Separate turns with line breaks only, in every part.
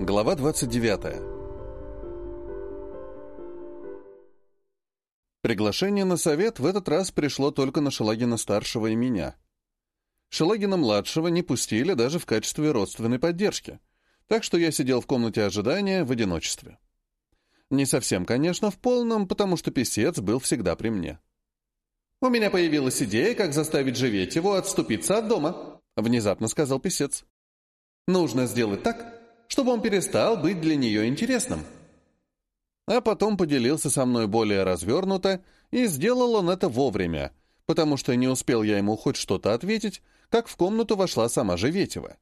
Глава 29. Приглашение на совет в этот раз пришло только на Шелагина-старшего и меня. Шелагина-младшего не пустили даже в качестве родственной поддержки, так что я сидел в комнате ожидания в одиночестве. Не совсем, конечно, в полном, потому что писец был всегда при мне. «У меня появилась идея, как заставить живеть его отступиться от дома», — внезапно сказал писец. «Нужно сделать так, чтобы он перестал быть для нее интересным». А потом поделился со мной более развернуто, и сделал он это вовремя, потому что не успел я ему хоть что-то ответить, как в комнату вошла сама Живетева.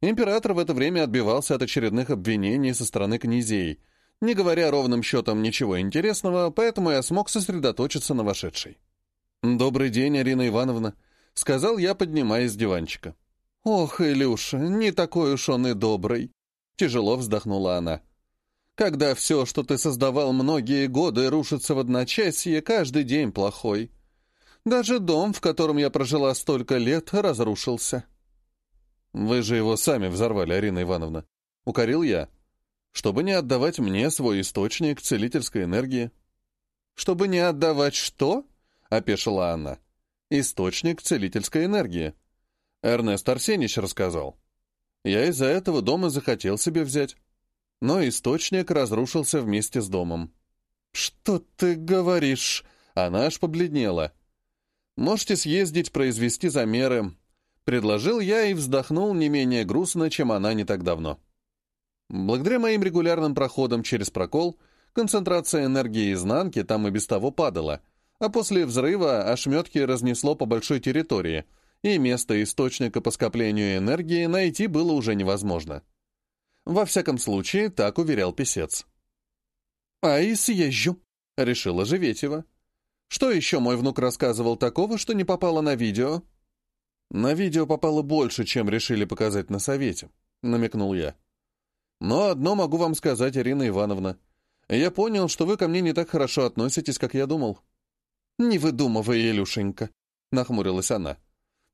Император в это время отбивался от очередных обвинений со стороны князей, не говоря ровным счетом ничего интересного, поэтому я смог сосредоточиться на вошедшей. «Добрый день, Арина Ивановна», — сказал я, поднимаясь с диванчика. «Ох, Илюша, не такой уж он и добрый», — тяжело вздохнула она. «Когда все, что ты создавал многие годы, рушится в одночасье, каждый день плохой. Даже дом, в котором я прожила столько лет, разрушился». «Вы же его сами взорвали, Арина Ивановна», — укорил я, «чтобы не отдавать мне свой источник целительской энергии». «Чтобы не отдавать что?» — опешила она. «Источник целительской энергии». Эрнест Арсеньевич рассказал. Я из-за этого дома захотел себе взять. Но источник разрушился вместе с домом. «Что ты говоришь?» Она аж побледнела. «Можете съездить, произвести замеры». Предложил я и вздохнул не менее грустно, чем она не так давно. Благодаря моим регулярным проходам через прокол, концентрация энергии изнанки там и без того падала, а после взрыва ошметки разнесло по большой территории — и место источника по скоплению энергии найти было уже невозможно. Во всяком случае, так уверял писец. «А и съезжу», — решила Живетева. «Что еще мой внук рассказывал такого, что не попало на видео?» «На видео попало больше, чем решили показать на совете», — намекнул я. «Но одно могу вам сказать, Ирина Ивановна. Я понял, что вы ко мне не так хорошо относитесь, как я думал». «Не выдумывай, Илюшенька», — нахмурилась она.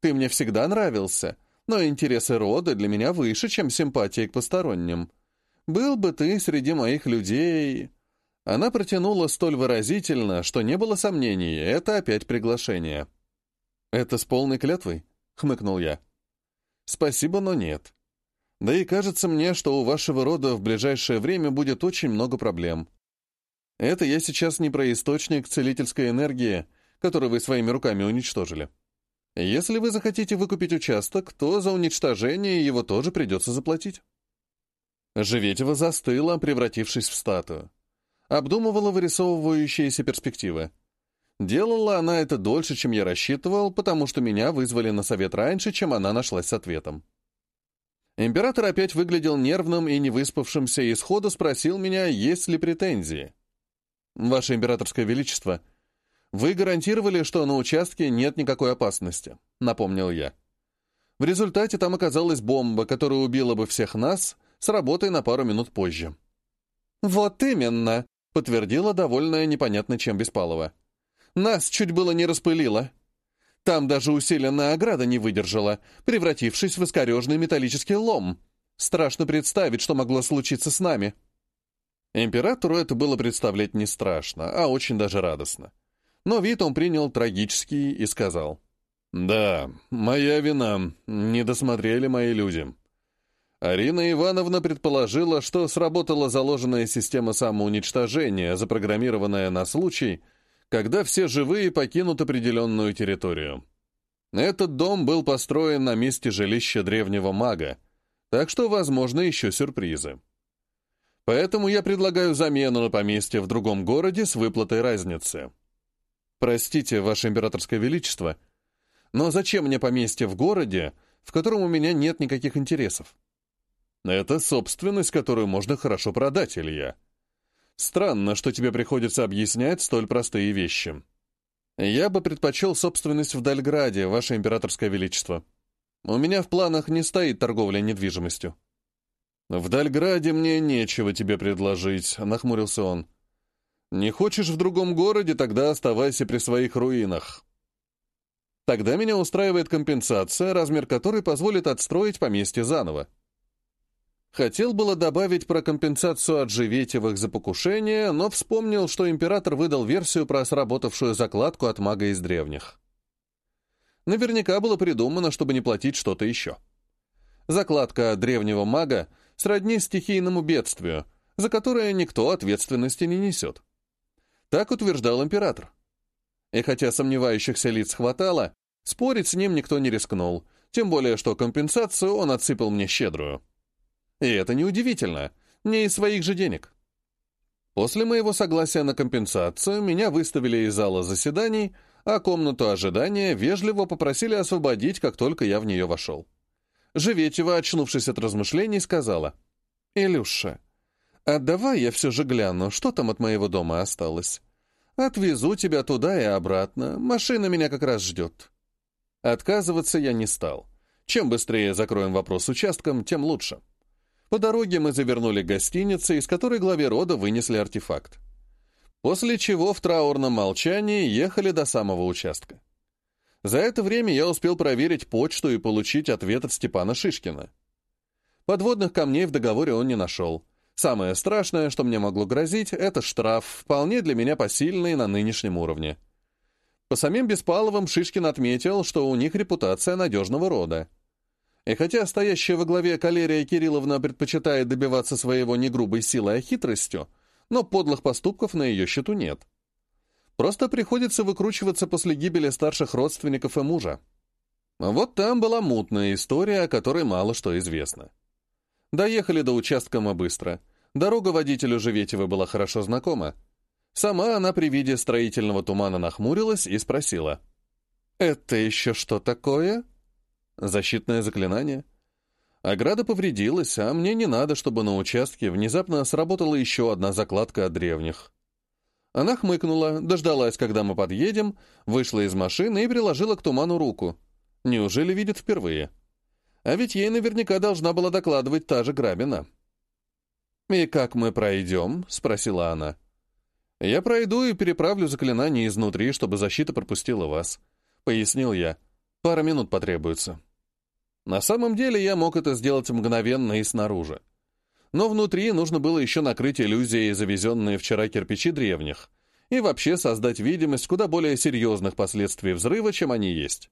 Ты мне всегда нравился, но интересы рода для меня выше, чем симпатии к посторонним. Был бы ты среди моих людей...» Она протянула столь выразительно, что не было сомнений, это опять приглашение. «Это с полной клятвой?» — хмыкнул я. «Спасибо, но нет. Да и кажется мне, что у вашего рода в ближайшее время будет очень много проблем. Это я сейчас не про источник целительской энергии, который вы своими руками уничтожили. Если вы захотите выкупить участок, то за уничтожение его тоже придется заплатить. Живетева застыла, превратившись в статую. Обдумывала вырисовывающиеся перспективы. Делала она это дольше, чем я рассчитывал, потому что меня вызвали на совет раньше, чем она нашлась с ответом. Император опять выглядел нервным и невыспавшимся и сходу спросил меня, есть ли претензии. «Ваше императорское величество», «Вы гарантировали, что на участке нет никакой опасности», — напомнил я. В результате там оказалась бомба, которая убила бы всех нас, с работой на пару минут позже. «Вот именно», — подтвердила довольная непонятно чем Беспалова. «Нас чуть было не распылило. Там даже усиленная ограда не выдержала, превратившись в искорежный металлический лом. Страшно представить, что могло случиться с нами». Императору это было представлять не страшно, а очень даже радостно но вид он принял трагический и сказал. «Да, моя вина. Не досмотрели мои люди». Арина Ивановна предположила, что сработала заложенная система самоуничтожения, запрограммированная на случай, когда все живые покинут определенную территорию. Этот дом был построен на месте жилища древнего мага, так что, возможно, еще сюрпризы. Поэтому я предлагаю замену на поместье в другом городе с выплатой разницы. «Простите, Ваше Императорское Величество, но зачем мне поместье в городе, в котором у меня нет никаких интересов?» «Это собственность, которую можно хорошо продать, Илья. Странно, что тебе приходится объяснять столь простые вещи. Я бы предпочел собственность в Дальграде, Ваше Императорское Величество. У меня в планах не стоит торговля недвижимостью». «В Дальграде мне нечего тебе предложить», — нахмурился он. Не хочешь в другом городе, тогда оставайся при своих руинах. Тогда меня устраивает компенсация, размер которой позволит отстроить поместье заново. Хотел было добавить про компенсацию от Живетевых за покушение, но вспомнил, что император выдал версию про сработавшую закладку от мага из древних. Наверняка было придумано, чтобы не платить что-то еще. Закладка древнего мага сродни стихийному бедствию, за которое никто ответственности не несет. Так утверждал император. И хотя сомневающихся лиц хватало, спорить с ним никто не рискнул, тем более что компенсацию он отсыпал мне щедрую. И это неудивительно, не из своих же денег. После моего согласия на компенсацию меня выставили из зала заседаний, а комнату ожидания вежливо попросили освободить, как только я в нее вошел. Живетева, очнувшись от размышлений, сказала, «Илюша, а давай я все же гляну, что там от моего дома осталось. Отвезу тебя туда и обратно, машина меня как раз ждет». Отказываться я не стал. Чем быстрее закроем вопрос с участком, тем лучше. По дороге мы завернули гостиницу, из которой главе рода вынесли артефакт. После чего в траурном молчании ехали до самого участка. За это время я успел проверить почту и получить ответ от Степана Шишкина. Подводных камней в договоре он не нашел. Самое страшное, что мне могло грозить, это штраф, вполне для меня посильный на нынешнем уровне. По самим Беспаловым Шишкин отметил, что у них репутация надежного рода. И хотя стоящая во главе Калерия Кирилловна предпочитает добиваться своего не грубой силой, а хитростью, но подлых поступков на ее счету нет. Просто приходится выкручиваться после гибели старших родственников и мужа. Вот там была мутная история, о которой мало что известно. Доехали до участка мы быстро. Дорога водителю Живетева была хорошо знакома. Сама она при виде строительного тумана нахмурилась и спросила. «Это еще что такое?» Защитное заклинание. Ограда повредилась, а мне не надо, чтобы на участке внезапно сработала еще одна закладка от древних. Она хмыкнула, дождалась, когда мы подъедем, вышла из машины и приложила к туману руку. Неужели видит впервые? А ведь ей наверняка должна была докладывать та же Грабина. «И как мы пройдем?» — спросила она. «Я пройду и переправлю заклинание изнутри, чтобы защита пропустила вас», — пояснил я. «Пара минут потребуется». На самом деле я мог это сделать мгновенно и снаружи. Но внутри нужно было еще накрыть иллюзией завезенные вчера кирпичи древних и вообще создать видимость куда более серьезных последствий взрыва, чем они есть.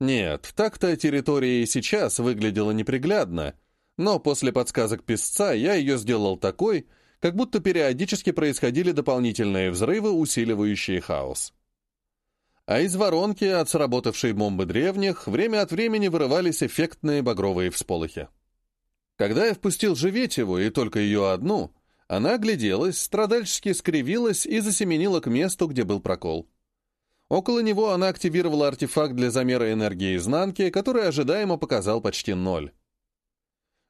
Нет, так-то территория и сейчас выглядела неприглядно, но после подсказок песца я ее сделал такой, как будто периодически происходили дополнительные взрывы, усиливающие хаос а из воронки от сработавшей бомбы древних время от времени вырывались эффектные багровые всполохи. Когда я впустил Живетеву, и только ее одну, она огляделась, страдальчески скривилась и засеменила к месту, где был прокол. Около него она активировала артефакт для замера энергии изнанки, который ожидаемо показал почти ноль.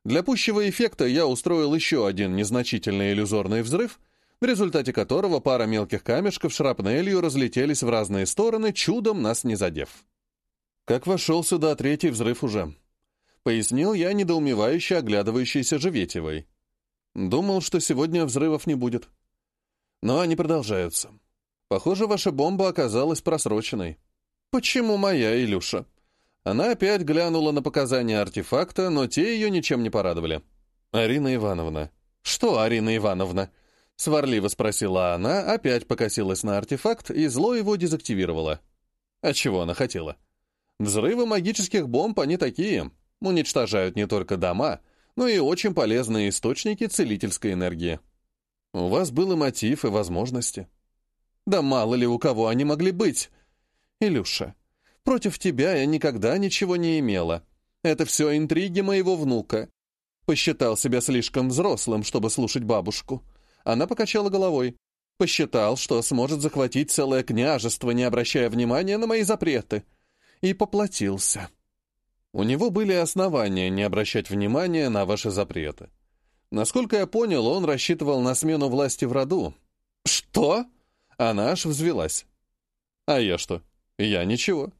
Для пущего эффекта я устроил еще один незначительный иллюзорный взрыв — в результате которого пара мелких камешков шрапнелью разлетелись в разные стороны, чудом нас не задев. Как вошел сюда третий взрыв уже. Пояснил я недоумевающе оглядывающейся Живетевой. Думал, что сегодня взрывов не будет. Но они продолжаются. Похоже, ваша бомба оказалась просроченной. Почему моя, Илюша? Она опять глянула на показания артефакта, но те ее ничем не порадовали. Арина Ивановна. Что, Арина Ивановна? Сварливо спросила она, опять покосилась на артефакт и зло его дезактивировала. А чего она хотела? Взрывы магических бомб они такие, уничтожают не только дома, но и очень полезные источники целительской энергии. У вас был мотив, и возможности. Да мало ли у кого они могли быть. Илюша, против тебя я никогда ничего не имела. Это все интриги моего внука. Посчитал себя слишком взрослым, чтобы слушать бабушку. Она покачала головой. Посчитал, что сможет захватить целое княжество, не обращая внимания на мои запреты. И поплатился. У него были основания не обращать внимания на ваши запреты. Насколько я понял, он рассчитывал на смену власти в роду. «Что?» Она аж взвелась. «А я что? Я ничего.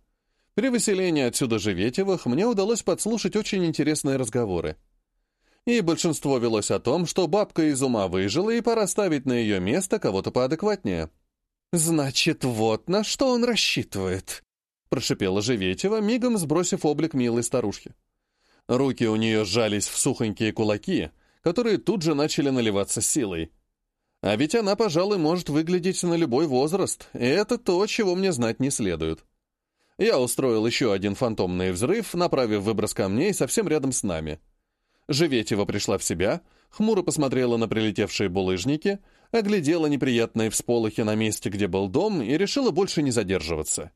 При выселении отсюда Живетевых мне удалось подслушать очень интересные разговоры и большинство велось о том, что бабка из ума выжила, и пора ставить на ее место кого-то поадекватнее. «Значит, вот на что он рассчитывает», — прошипела Живетева, мигом сбросив облик милой старушки. Руки у нее сжались в сухонькие кулаки, которые тут же начали наливаться силой. А ведь она, пожалуй, может выглядеть на любой возраст, и это то, чего мне знать не следует. Я устроил еще один фантомный взрыв, направив выброс камней совсем рядом с нами. Живетева пришла в себя, хмуро посмотрела на прилетевшие булыжники, оглядела неприятные всполохи на месте, где был дом, и решила больше не задерживаться.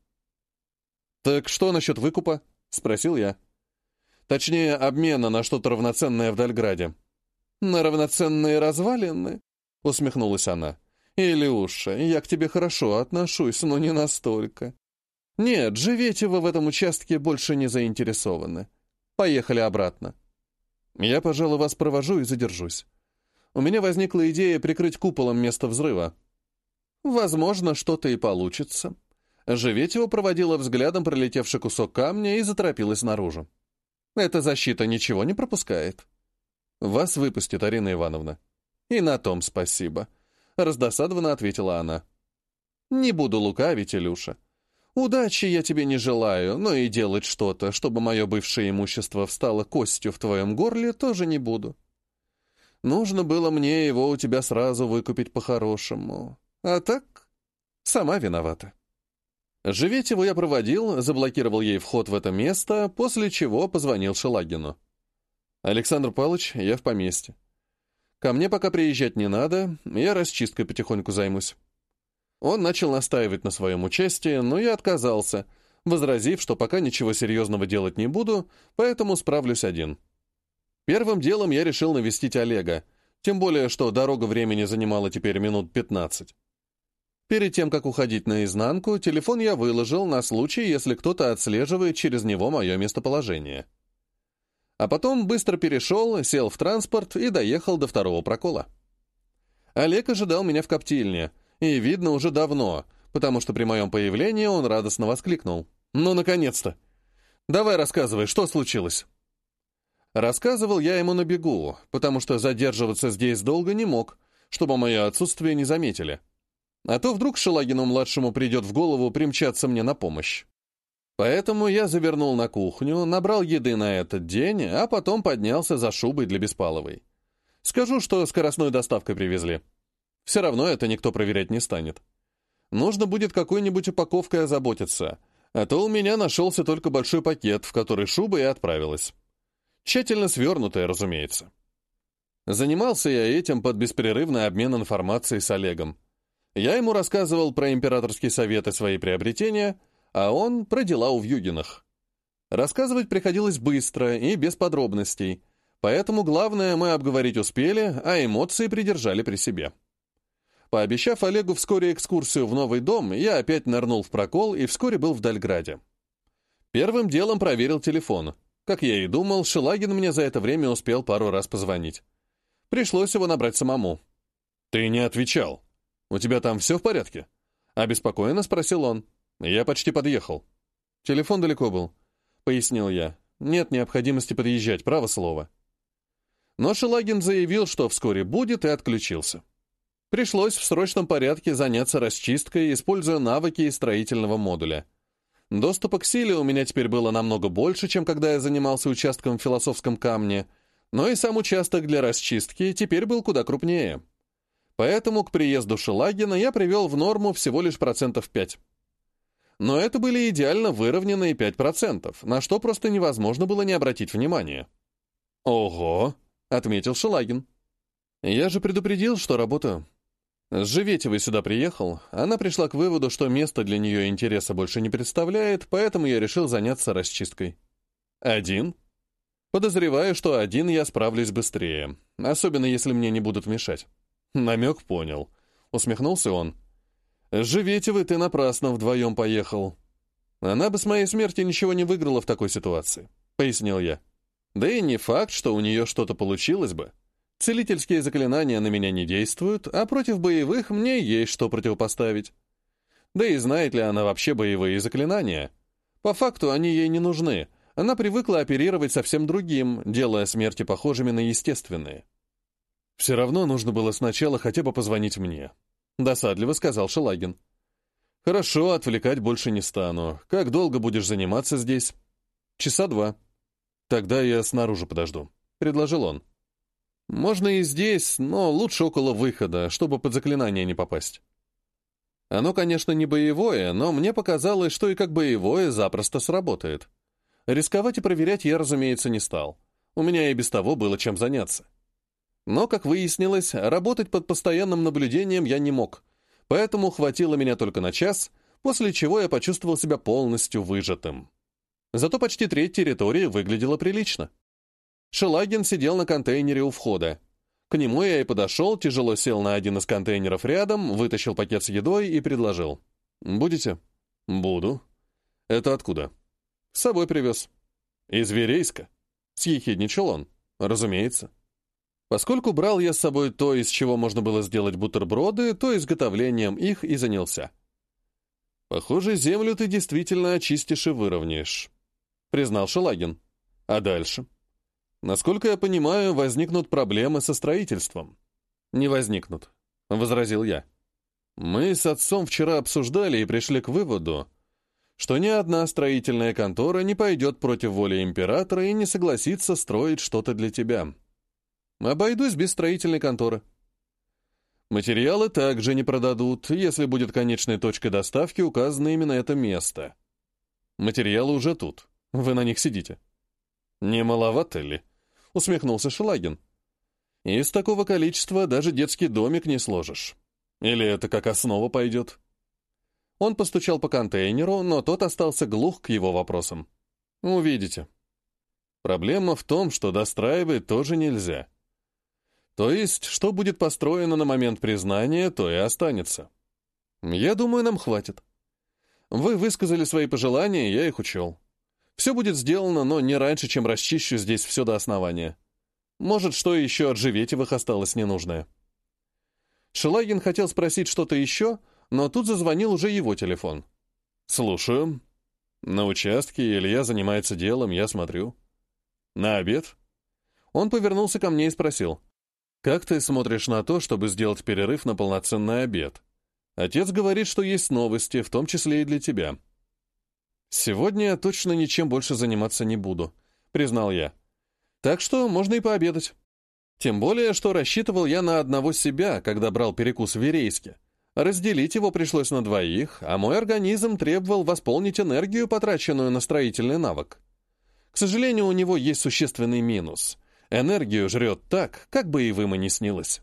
«Так что насчет выкупа?» — спросил я. Точнее, обмена на что-то равноценное в Дальграде. «На равноценные развалины?» — усмехнулась она. «Илюша, я к тебе хорошо отношусь, но не настолько. Нет, живете вы в этом участке больше не заинтересованы. Поехали обратно. Я, пожалуй, вас провожу и задержусь. У меня возникла идея прикрыть куполом место взрыва. Возможно, что-то и получится». Живетева проводила взглядом пролетевший кусок камня и заторопилась наружу. Эта защита ничего не пропускает. Вас выпустит Арина Ивановна. И на том спасибо. Раздосадованно ответила она. Не буду лукавить, Илюша. Удачи я тебе не желаю, но и делать что-то, чтобы мое бывшее имущество встало костью в твоем горле, тоже не буду. Нужно было мне его у тебя сразу выкупить по-хорошему. А так, сама виновата. Живетеву я проводил, заблокировал ей вход в это место, после чего позвонил Шелагину. «Александр Павлович, я в поместье. Ко мне пока приезжать не надо, я расчисткой потихоньку займусь». Он начал настаивать на своем участии, но я отказался, возразив, что пока ничего серьезного делать не буду, поэтому справлюсь один. Первым делом я решил навестить Олега, тем более, что дорога времени занимала теперь минут пятнадцать. Перед тем, как уходить наизнанку, телефон я выложил на случай, если кто-то отслеживает через него мое местоположение. А потом быстро перешел, сел в транспорт и доехал до второго прокола. Олег ожидал меня в коптильне, и видно уже давно, потому что при моем появлении он радостно воскликнул. «Ну, наконец-то! Давай рассказывай, что случилось?» Рассказывал я ему на бегу, потому что задерживаться здесь долго не мог, чтобы мое отсутствие не заметили. А то вдруг Шелагину-младшему придет в голову примчаться мне на помощь. Поэтому я завернул на кухню, набрал еды на этот день, а потом поднялся за шубой для Беспаловой. Скажу, что скоростной доставкой привезли. Все равно это никто проверять не станет. Нужно будет какой-нибудь упаковкой озаботиться, а то у меня нашелся только большой пакет, в который шуба и отправилась. Тщательно свернутая, разумеется. Занимался я этим под беспрерывный обмен информацией с Олегом. Я ему рассказывал про императорский совет и свои приобретения, а он про дела у Вьюгинах. Рассказывать приходилось быстро и без подробностей, поэтому главное мы обговорить успели, а эмоции придержали при себе. Пообещав Олегу вскоре экскурсию в новый дом, я опять нырнул в прокол и вскоре был в Дальграде. Первым делом проверил телефон. Как я и думал, Шелагин мне за это время успел пару раз позвонить. Пришлось его набрать самому. «Ты не отвечал», «У тебя там все в порядке?» Обеспокоенно спросил он. «Я почти подъехал». «Телефон далеко был», — пояснил я. «Нет необходимости подъезжать, право слово». Но Шелагин заявил, что вскоре будет, и отключился. Пришлось в срочном порядке заняться расчисткой, используя навыки из строительного модуля. Доступа к силе у меня теперь было намного больше, чем когда я занимался участком в философском камне, но и сам участок для расчистки теперь был куда крупнее. Поэтому к приезду Шелагина я привел в норму всего лишь процентов 5. Но это были идеально выровненные 5%, на что просто невозможно было не обратить внимания. «Ого!» — отметил Шелагин. «Я же предупредил, что работаю. С Живетевой сюда приехал, она пришла к выводу, что место для нее интереса больше не представляет, поэтому я решил заняться расчисткой. Один? Подозреваю, что один я справлюсь быстрее, особенно если мне не будут мешать. Намек понял. Усмехнулся он. «Живите вы, ты напрасно вдвоем поехал. Она бы с моей смерти ничего не выиграла в такой ситуации», — пояснил я. «Да и не факт, что у нее что-то получилось бы. Целительские заклинания на меня не действуют, а против боевых мне есть что противопоставить. Да и знает ли она вообще боевые заклинания? По факту они ей не нужны. Она привыкла оперировать совсем другим, делая смерти похожими на естественные. «Все равно нужно было сначала хотя бы позвонить мне», — досадливо сказал Шелагин. «Хорошо, отвлекать больше не стану. Как долго будешь заниматься здесь?» «Часа два». «Тогда я снаружи подожду», — предложил он. «Можно и здесь, но лучше около выхода, чтобы под заклинание не попасть». Оно, конечно, не боевое, но мне показалось, что и как боевое запросто сработает. Рисковать и проверять я, разумеется, не стал. У меня и без того было чем заняться. Но, как выяснилось, работать под постоянным наблюдением я не мог, поэтому хватило меня только на час, после чего я почувствовал себя полностью выжатым. Зато почти треть территории выглядела прилично. Шелагин сидел на контейнере у входа. К нему я и подошел, тяжело сел на один из контейнеров рядом, вытащил пакет с едой и предложил. «Будете?» «Буду». «Это откуда?» «С собой привез». «Из Верейска?» Съехидничал он. «Разумеется». Поскольку брал я с собой то, из чего можно было сделать бутерброды, то изготовлением их и занялся. «Похоже, землю ты действительно очистишь и выровняешь», — признал Шелагин. «А дальше?» «Насколько я понимаю, возникнут проблемы со строительством». «Не возникнут», — возразил я. «Мы с отцом вчера обсуждали и пришли к выводу, что ни одна строительная контора не пойдет против воли императора и не согласится строить что-то для тебя. Обойдусь без строительной конторы». Материалы также не продадут, если будет конечной точкой доставки указано именно это место. Материалы уже тут. Вы на них сидите. Не маловато ли? Усмехнулся Шелагин. Из такого количества даже детский домик не сложишь. Или это как основа пойдет? Он постучал по контейнеру, но тот остался глух к его вопросам. Увидите. Проблема в том, что достраивать тоже нельзя. То есть, что будет построено на момент признания, то и останется. Я думаю, нам хватит. Вы высказали свои пожелания, я их учел. Все будет сделано, но не раньше, чем расчищу здесь все до основания. Может, что еще от Живетевых осталось ненужное. Шелагин хотел спросить что-то еще, но тут зазвонил уже его телефон. «Слушаю. На участке Илья занимается делом, я смотрю. На обед?» Он повернулся ко мне и спросил. Как ты смотришь на то, чтобы сделать перерыв на полноценный обед? Отец говорит, что есть новости, в том числе и для тебя. Сегодня я точно ничем больше заниматься не буду, признал я. Так что можно и пообедать. Тем более, что рассчитывал я на одного себя, когда брал перекус в Верейске. Разделить его пришлось на двоих, а мой организм требовал восполнить энергию, потраченную на строительный навык. К сожалению, у него есть существенный минус — Энергию жрет так, как бы и вы и не снилось.